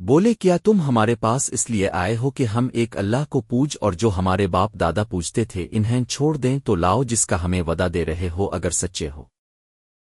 بولے، کیا تم ہمارے پاس اس لیے آئے ہو کہ ہم ایک اللہ کو پوج اور جو ہمارے باپ دادا پوجتے تھے انہیں چھوڑ دیں تو لاؤ جس کا ہمیں ودا دے رہے ہو اگر سچے ہو۔